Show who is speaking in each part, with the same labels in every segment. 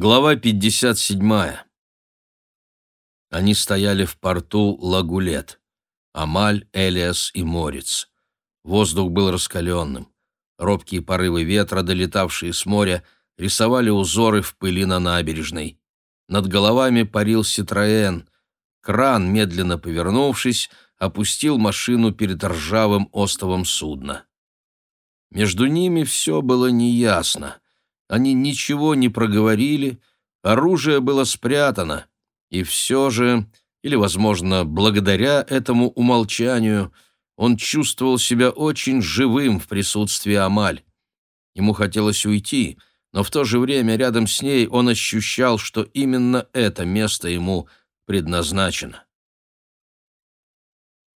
Speaker 1: Глава 57. Они стояли в порту Лагулет. Амаль, Элиас и Морец. Воздух был раскаленным. Робкие порывы ветра, долетавшие с моря, рисовали узоры в пыли на набережной. Над головами парил Ситроен. Кран, медленно повернувшись, опустил машину перед ржавым остовом судна. Между ними все было неясно — они ничего не проговорили, оружие было спрятано, и все же, или, возможно, благодаря этому умолчанию, он чувствовал себя очень живым в присутствии Амаль. Ему хотелось уйти, но в то же время рядом с ней он ощущал, что именно это место ему предназначено.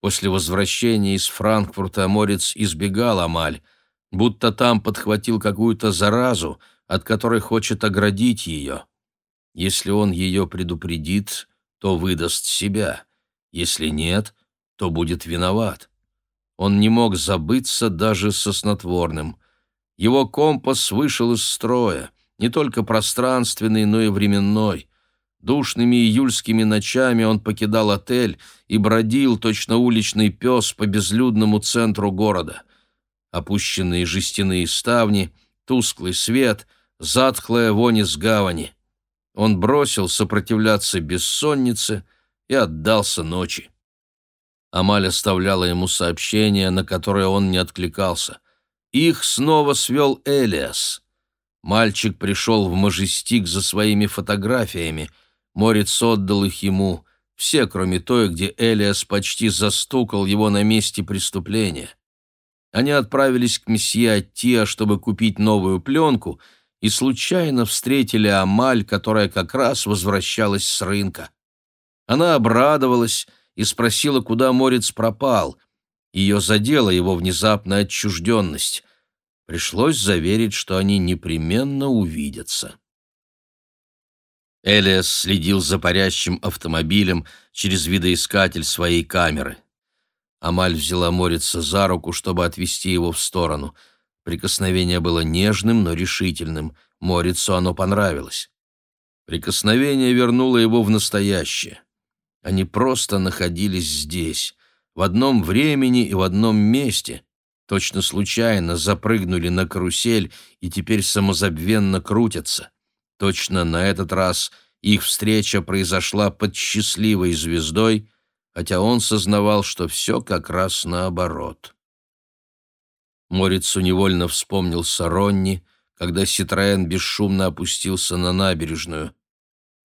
Speaker 1: После возвращения из Франкфурта Морец избегал Амаль, будто там подхватил какую-то заразу, от которой хочет оградить ее. Если он ее предупредит, то выдаст себя. Если нет, то будет виноват. Он не мог забыться даже со снотворным. Его компас вышел из строя, не только пространственный, но и временной. Душными июльскими ночами он покидал отель и бродил, точно уличный пес, по безлюдному центру города. Опущенные жестяные ставни, тусклый свет — затхлая вонь из гавани. Он бросил сопротивляться бессоннице и отдался ночи. Амаль оставляла ему сообщения, на которые он не откликался. Их снова свел Элиас. Мальчик пришел в Мажестик за своими фотографиями. Морец отдал их ему, все, кроме той, где Элиас почти застукал его на месте преступления. Они отправились к месье Аттиа, чтобы купить новую пленку — и случайно встретили Амаль, которая как раз возвращалась с рынка. Она обрадовалась и спросила, куда Морец пропал. Ее задела его внезапная отчужденность. Пришлось заверить, что они непременно увидятся. Элиас следил за парящим автомобилем через видоискатель своей камеры. Амаль взяла Морица за руку, чтобы отвести его в сторону — Прикосновение было нежным, но решительным. Морицу оно понравилось. Прикосновение вернуло его в настоящее. Они просто находились здесь, в одном времени и в одном месте, точно случайно запрыгнули на карусель и теперь самозабвенно крутятся. Точно на этот раз их встреча произошла под счастливой звездой, хотя он сознавал, что все как раз наоборот. Морицу невольно вспомнился Ронни, когда Ситроен бесшумно опустился на набережную.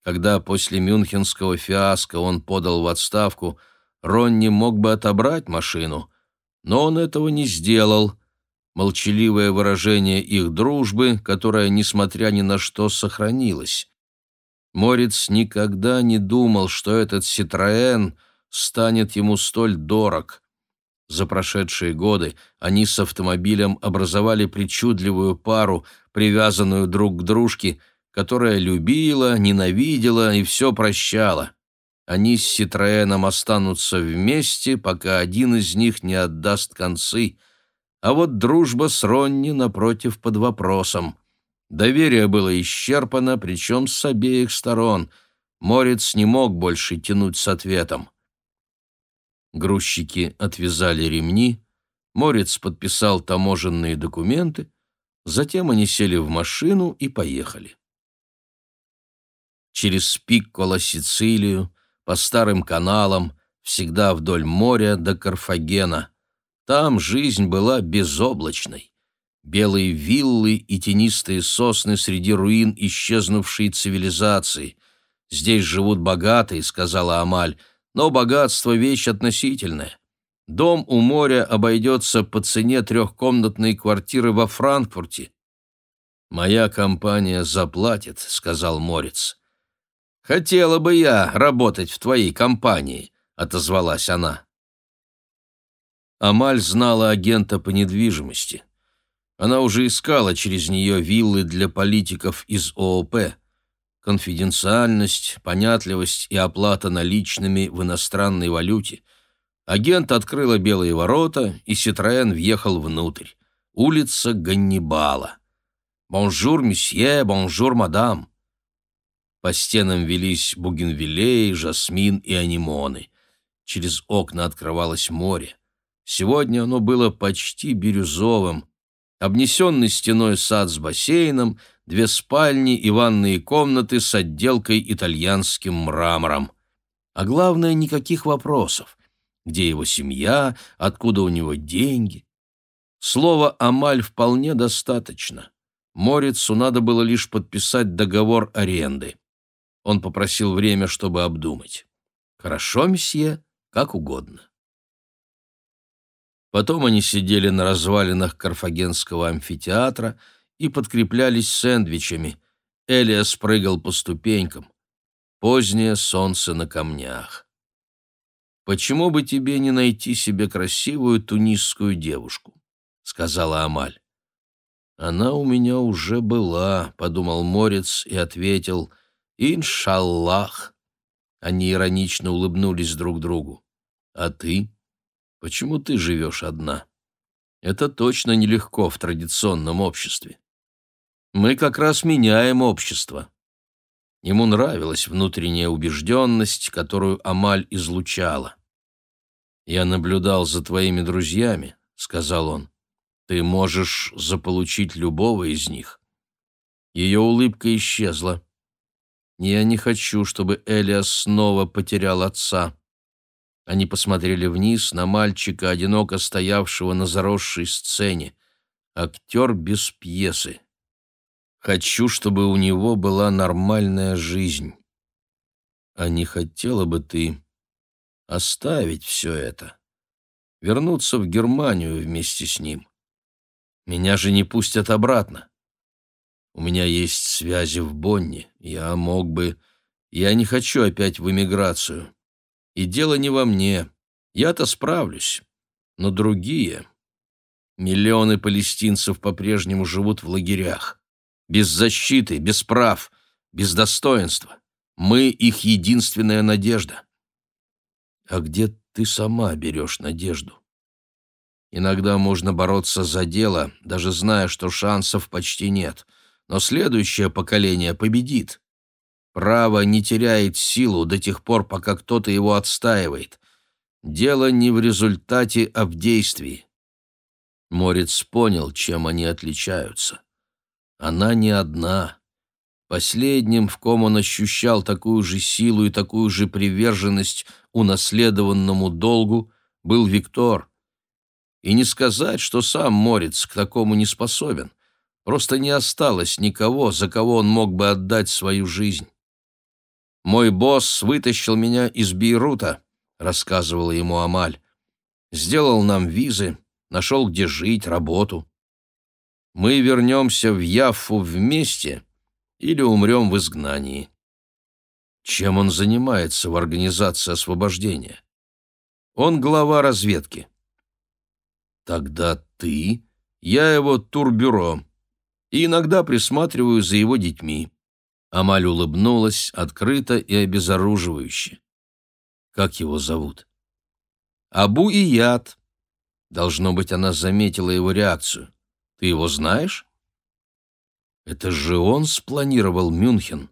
Speaker 1: Когда после мюнхенского фиаско он подал в отставку, Ронни мог бы отобрать машину, но он этого не сделал. Молчаливое выражение их дружбы, которая, несмотря ни на что, сохранилась. Морец никогда не думал, что этот Ситроен станет ему столь дорог. За прошедшие годы они с автомобилем образовали причудливую пару, привязанную друг к дружке, которая любила, ненавидела и все прощала. Они с Ситроэном останутся вместе, пока один из них не отдаст концы. А вот дружба с Ронни, напротив, под вопросом. Доверие было исчерпано, причем с обеих сторон. Морец не мог больше тянуть с ответом. Грузчики отвязали ремни, Морец подписал таможенные документы, затем они сели в машину и поехали. Через Пикколо, Сицилию, по старым каналам, всегда вдоль моря до Карфагена. Там жизнь была безоблачной. Белые виллы и тенистые сосны среди руин исчезнувшей цивилизации. «Здесь живут богатые», — сказала Амаль, — но богатство — вещь относительная. Дом у моря обойдется по цене трехкомнатной квартиры во Франкфурте. «Моя компания заплатит», — сказал Морец. «Хотела бы я работать в твоей компании», — отозвалась она. Амаль знала агента по недвижимости. Она уже искала через нее виллы для политиков из ООП — конфиденциальность, понятливость и оплата наличными в иностранной валюте. Агент открыла белые ворота, и Ситроен въехал внутрь. Улица Ганнибала. «Bonjour, monsieur, bonjour, madame». По стенам велись бугенвиллеи, жасмин и анемоны. Через окна открывалось море. Сегодня оно было почти бирюзовым. Обнесенный стеной сад с бассейном, две спальни и ванные комнаты с отделкой итальянским мрамором. А главное, никаких вопросов. Где его семья, откуда у него деньги? Слова «Амаль» вполне достаточно. Морицу надо было лишь подписать договор аренды. Он попросил время, чтобы обдумать. «Хорошо, месье, как угодно». Потом они сидели на развалинах Карфагенского амфитеатра и подкреплялись сэндвичами. Элиас прыгал по ступенькам. Позднее солнце на камнях. «Почему бы тебе не найти себе красивую тунисскую девушку?» — сказала Амаль. «Она у меня уже была», — подумал Морец и ответил, «Иншаллах». Они иронично улыбнулись друг другу. «А ты? Почему ты живешь одна?» «Это точно нелегко в традиционном обществе. Мы как раз меняем общество». Ему нравилась внутренняя убежденность, которую Амаль излучала. «Я наблюдал за твоими друзьями», — сказал он. Ты можешь заполучить любого из них. Ее улыбка исчезла. Я не хочу, чтобы Элиас снова потерял отца. Они посмотрели вниз на мальчика, одиноко стоявшего на заросшей сцене. Актер без пьесы. Хочу, чтобы у него была нормальная жизнь. А не хотела бы ты оставить все это, вернуться в Германию вместе с ним? Меня же не пустят обратно. У меня есть связи в Бонне. Я мог бы... Я не хочу опять в эмиграцию. И дело не во мне. Я-то справлюсь. Но другие... Миллионы палестинцев по-прежнему живут в лагерях. Без защиты, без прав, без достоинства. Мы их единственная надежда. А где ты сама берешь надежду? Иногда можно бороться за дело, даже зная, что шансов почти нет. Но следующее поколение победит. Право не теряет силу до тех пор, пока кто-то его отстаивает. Дело не в результате, а в действии. Морец понял, чем они отличаются. Она не одна. Последним, в ком он ощущал такую же силу и такую же приверженность унаследованному долгу, был Виктор — и не сказать, что сам Морец к такому не способен. Просто не осталось никого, за кого он мог бы отдать свою жизнь. «Мой босс вытащил меня из Бейрута», — рассказывала ему Амаль. «Сделал нам визы, нашел, где жить, работу. Мы вернемся в Яффу вместе или умрем в изгнании». Чем он занимается в Организации освобождения? Он глава разведки. Тогда ты? Я его турбюро. И иногда присматриваю за его детьми. Амаль улыбнулась, открыто и обезоруживающе. Как его зовут? Абу и Яд. Должно быть, она заметила его реакцию. Ты его знаешь? Это же он спланировал Мюнхен.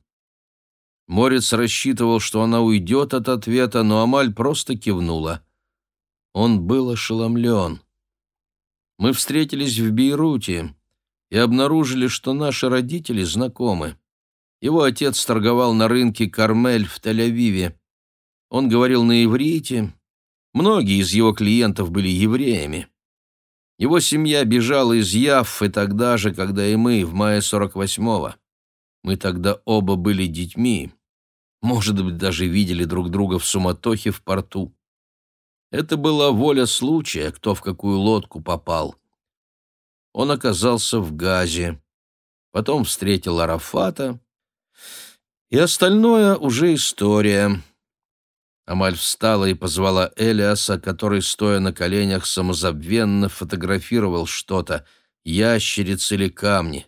Speaker 1: Морец рассчитывал, что она уйдет от ответа, но Амаль просто кивнула. Он был ошеломлен. Мы встретились в Бейруте и обнаружили, что наши родители знакомы. Его отец торговал на рынке Кармель в Тель-Авиве. Он говорил на иврите. Многие из его клиентов были евреями. Его семья бежала из Яффы тогда же, когда и мы, в мае 48-го. Мы тогда оба были детьми. Может быть, даже видели друг друга в суматохе в порту. Это была воля случая, кто в какую лодку попал. Он оказался в Газе, потом встретил Арафата, и остальное уже история. Амаль встала и позвала Элиаса, который, стоя на коленях, самозабвенно фотографировал что-то, ящериц или камни.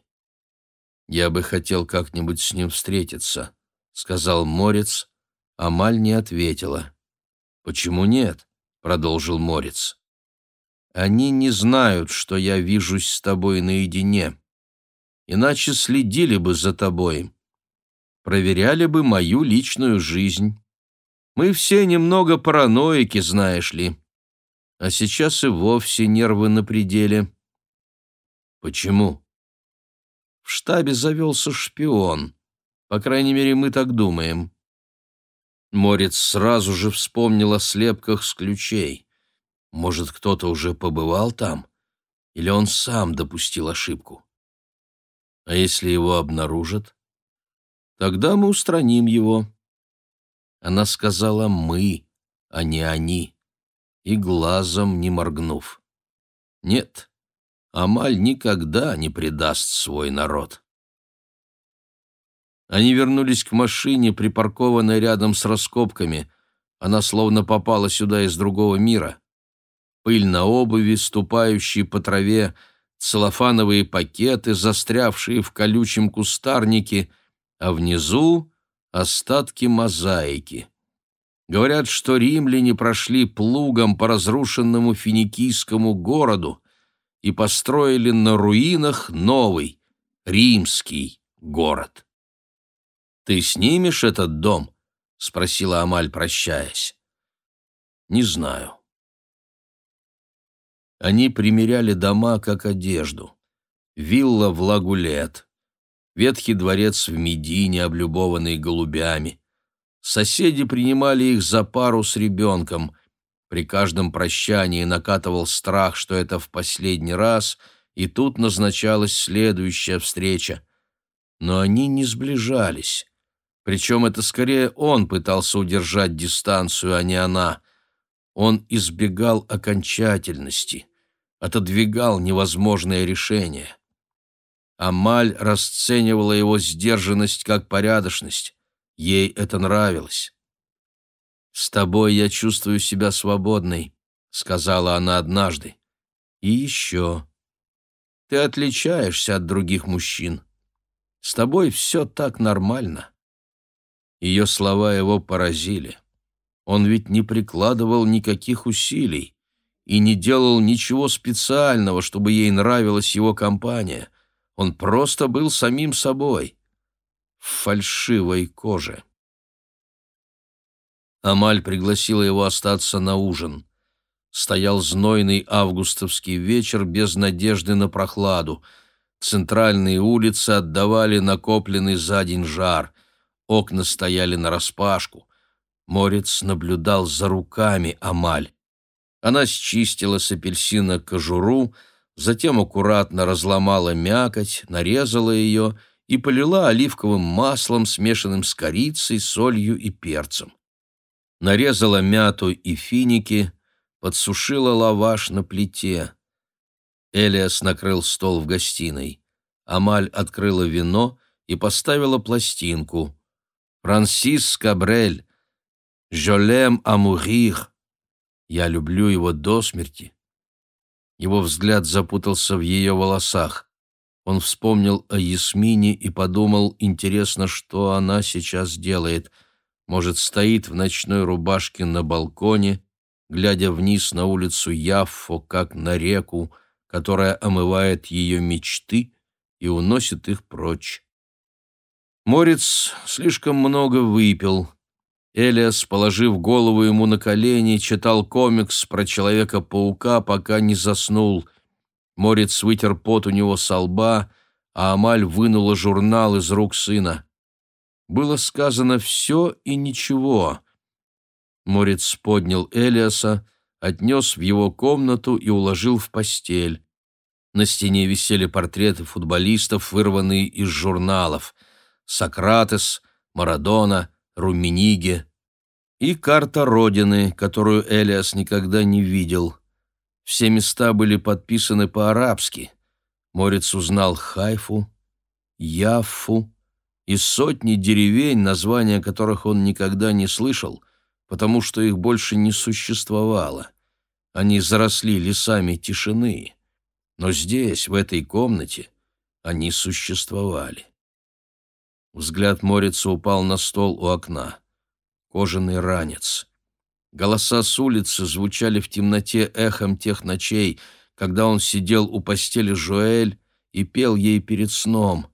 Speaker 1: «Я бы хотел как-нибудь с ним встретиться», — сказал Морец. Амаль не ответила. «Почему нет?» продолжил Морец. Они не знают, что я вижусь с тобой наедине. Иначе следили бы за тобой. проверяли бы мою личную жизнь. Мы все немного параноики, знаешь ли. А сейчас и вовсе нервы на пределе. Почему? В штабе завелся шпион. По крайней мере, мы так думаем. Морец сразу же вспомнил о слепках с ключей. Может, кто-то уже побывал там? Или он сам допустил ошибку? А если его обнаружат? Тогда мы устраним его. Она сказала «мы», а не «они», и глазом не моргнув. Нет, Амаль никогда не предаст свой народ. Они вернулись к машине, припаркованной рядом с раскопками. Она словно попала сюда из другого мира. Пыль на обуви, ступающие по траве, целлофановые пакеты, застрявшие в колючем кустарнике, а внизу — остатки мозаики. Говорят, что римляне прошли плугом по разрушенному финикийскому городу и построили на руинах новый, римский город. «Ты снимешь этот дом?» — спросила Амаль, прощаясь. «Не знаю». Они примеряли дома как одежду. Вилла в Лагулет, ветхий дворец в Медине, облюбованный голубями. Соседи принимали их за пару с ребенком. При каждом прощании накатывал страх, что это в последний раз, и тут назначалась следующая встреча. Но они не сближались. Причем это скорее он пытался удержать дистанцию, а не она. Он избегал окончательности, отодвигал невозможное решение. Амаль расценивала его сдержанность как порядочность. Ей это нравилось. «С тобой я чувствую себя свободной», — сказала она однажды. «И еще. Ты отличаешься от других мужчин. С тобой все так нормально». Ее слова его поразили. Он ведь не прикладывал никаких усилий и не делал ничего специального, чтобы ей нравилась его компания. Он просто был самим собой, в фальшивой коже. Амаль пригласила его остаться на ужин. Стоял знойный августовский вечер без надежды на прохладу. Центральные улицы отдавали накопленный за день жар. Окна стояли нараспашку. Морец наблюдал за руками Амаль. Она счистила с апельсина кожуру, затем аккуратно разломала мякоть, нарезала ее и полила оливковым маслом, смешанным с корицей, солью и перцем. Нарезала мяту и финики, подсушила лаваш на плите. Элиас накрыл стол в гостиной. Амаль открыла вино и поставила пластинку. Франсис Кабрель, Жолем Амурих. Я люблю его до смерти. Его взгляд запутался в ее волосах. Он вспомнил о Ясмине и подумал, интересно, что она сейчас делает. Может, стоит в ночной рубашке на балконе, глядя вниз на улицу Яффо, как на реку, которая омывает ее мечты и уносит их прочь. Морец слишком много выпил. Элиас, положив голову ему на колени, читал комикс про Человека-паука, пока не заснул. Морец вытер пот у него со лба, а Амаль вынула журнал из рук сына. Было сказано все и ничего. Морец поднял Элиаса, отнес в его комнату и уложил в постель. На стене висели портреты футболистов, вырванные из журналов — Сократес, Марадона, Румениге и карта Родины, которую Элиас никогда не видел. Все места были подписаны по-арабски. Морец узнал Хайфу, Яффу и сотни деревень, названия которых он никогда не слышал, потому что их больше не существовало. Они заросли лесами тишины. Но здесь, в этой комнате, они существовали. Взгляд Морица упал на стол у окна. Кожаный ранец. Голоса с улицы звучали в темноте эхом тех ночей, когда он сидел у постели Жуэль и пел ей перед сном.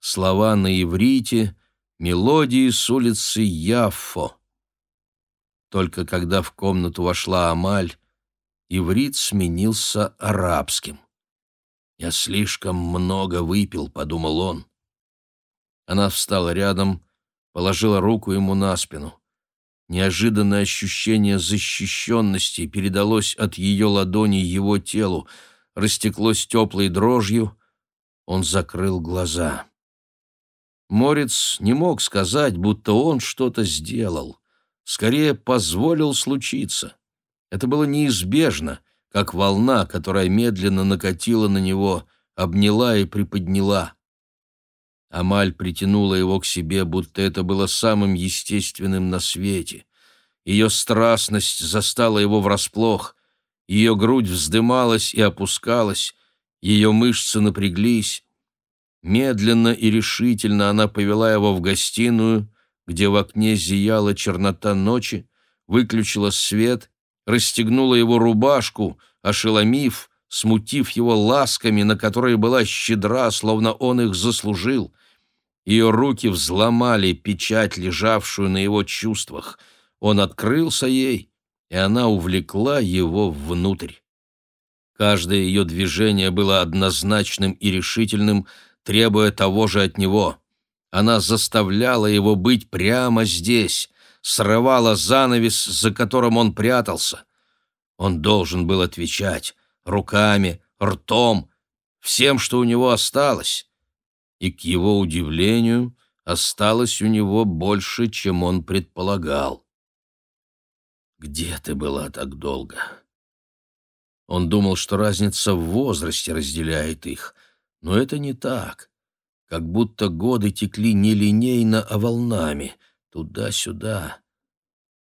Speaker 1: Слова на иврите, мелодии с улицы Яффо. Только когда в комнату вошла Амаль, иврит сменился арабским. «Я слишком много выпил», — подумал он. Она встала рядом, положила руку ему на спину. Неожиданное ощущение защищенности передалось от ее ладони его телу, растеклось теплой дрожью. Он закрыл глаза. Морец не мог сказать, будто он что-то сделал. Скорее, позволил случиться. Это было неизбежно, как волна, которая медленно накатила на него, обняла и приподняла. Амаль притянула его к себе, будто это было самым естественным на свете. Ее страстность застала его врасплох. Ее грудь вздымалась и опускалась, ее мышцы напряглись. Медленно и решительно она повела его в гостиную, где в окне зияла чернота ночи, выключила свет, расстегнула его рубашку, ошеломив, смутив его ласками, на которые была щедра, словно он их заслужил. Ее руки взломали печать, лежавшую на его чувствах. Он открылся ей, и она увлекла его внутрь. Каждое ее движение было однозначным и решительным, требуя того же от него. Она заставляла его быть прямо здесь, срывала занавес, за которым он прятался. Он должен был отвечать руками, ртом, всем, что у него осталось. И, к его удивлению, осталось у него больше, чем он предполагал. «Где ты была так долго?» Он думал, что разница в возрасте разделяет их — но это не так. Как будто годы текли не линейно, а волнами, туда-сюда.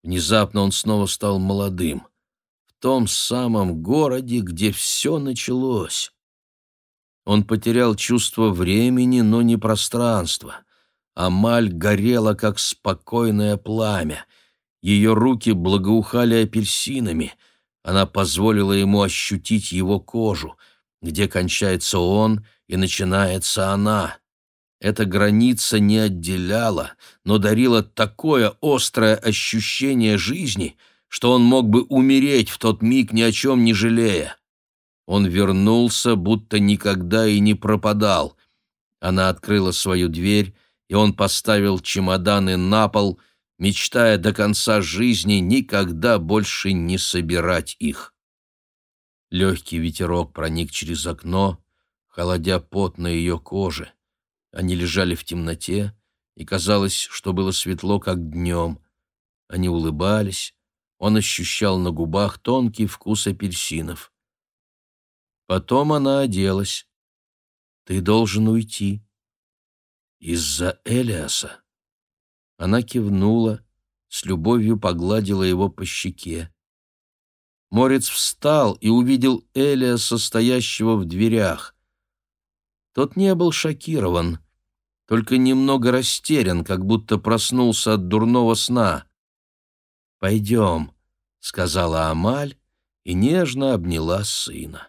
Speaker 1: Внезапно он снова стал молодым. В том самом городе, где все началось. Он потерял чувство времени, но не пространства. Амаль горела, как спокойное пламя. Ее руки благоухали апельсинами. Она позволила ему ощутить его кожу, где кончается он — и начинается она. Эта граница не отделяла, но дарила такое острое ощущение жизни, что он мог бы умереть в тот миг ни о чем не жалея. Он вернулся, будто никогда и не пропадал. Она открыла свою дверь, и он поставил чемоданы на пол, мечтая до конца жизни никогда больше не собирать их. Легкий ветерок проник через окно, холодя пот на ее коже. Они лежали в темноте, и казалось, что было светло, как днем. Они улыбались, он ощущал на губах тонкий вкус апельсинов. Потом она оделась. «Ты должен уйти». «Из-за Элиаса?» Она кивнула, с любовью погладила его по щеке. Морец встал и увидел Элиаса, стоящего в дверях. Тот не был шокирован, только немного растерян, как будто проснулся от дурного сна. «Пойдем», — сказала Амаль и нежно обняла сына.